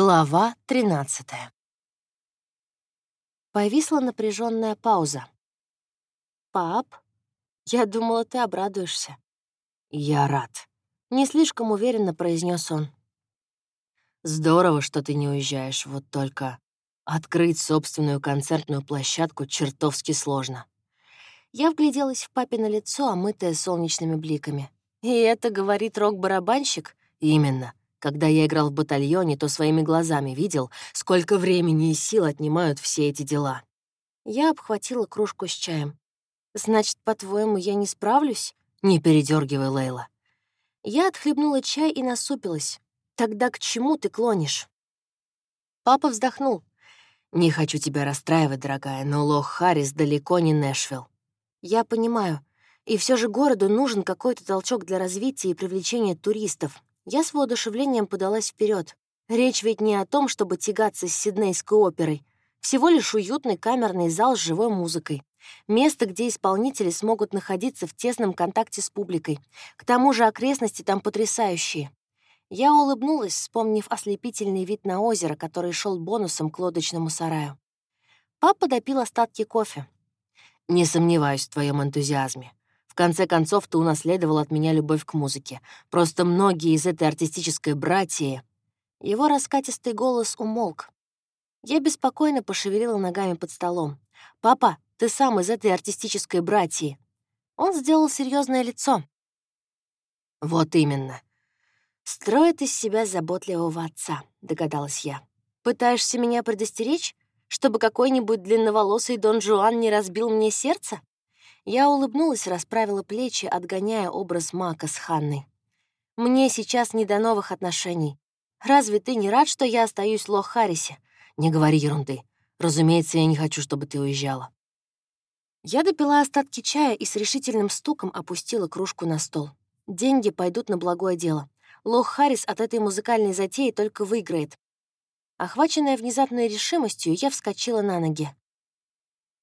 Глава 13 Повисла напряженная пауза. «Пап, я думала, ты обрадуешься». «Я рад», — не слишком уверенно произнес он. «Здорово, что ты не уезжаешь, вот только открыть собственную концертную площадку чертовски сложно». Я вгляделась в папино лицо, омытое солнечными бликами. «И это говорит рок-барабанщик?» «Именно. Когда я играл в батальоне, то своими глазами видел, сколько времени и сил отнимают все эти дела. Я обхватила кружку с чаем. «Значит, по-твоему, я не справлюсь?» «Не передергивай, Лейла». Я отхлебнула чай и насупилась. «Тогда к чему ты клонишь?» Папа вздохнул. «Не хочу тебя расстраивать, дорогая, но Лох Харрис далеко не Нэшвилл». «Я понимаю. И все же городу нужен какой-то толчок для развития и привлечения туристов, я с воодушевлением подалась вперед. Речь ведь не о том, чтобы тягаться с Сиднейской оперой. Всего лишь уютный камерный зал с живой музыкой. Место, где исполнители смогут находиться в тесном контакте с публикой. К тому же окрестности там потрясающие. Я улыбнулась, вспомнив ослепительный вид на озеро, который шел бонусом к лодочному сараю. Папа допил остатки кофе. «Не сомневаюсь в твоем энтузиазме конце концов, ты унаследовал от меня любовь к музыке. Просто многие из этой артистической братьи...» Его раскатистый голос умолк. Я беспокойно пошевелила ногами под столом. «Папа, ты сам из этой артистической братьи». Он сделал серьезное лицо. «Вот именно. Строит из себя заботливого отца», — догадалась я. «Пытаешься меня предостеречь, чтобы какой-нибудь длинноволосый Дон Жуан не разбил мне сердце?» Я улыбнулась, расправила плечи, отгоняя образ Мака с Ханной. «Мне сейчас не до новых отношений. Разве ты не рад, что я остаюсь в Лох-Харрисе? Не говори ерунды. Разумеется, я не хочу, чтобы ты уезжала». Я допила остатки чая и с решительным стуком опустила кружку на стол. Деньги пойдут на благое дело. Лох Харрис от этой музыкальной затеи только выиграет. Охваченная внезапной решимостью, я вскочила на ноги.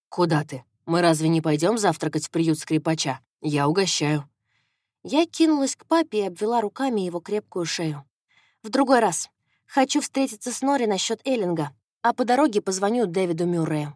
«Куда ты?» Мы разве не пойдем завтракать в приют скрипача? Я угощаю». Я кинулась к папе и обвела руками его крепкую шею. «В другой раз. Хочу встретиться с Нори насчет Эллинга, а по дороге позвоню Дэвиду Мюррею».